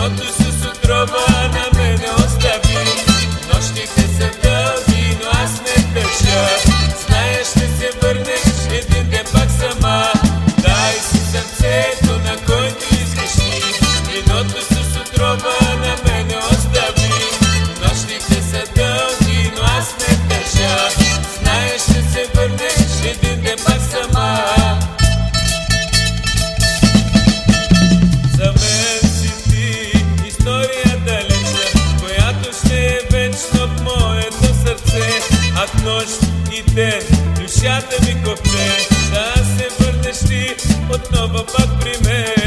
Notu a sutrova нощ и ден. Душата ми копне Да се върнеш ти отново пак при мен.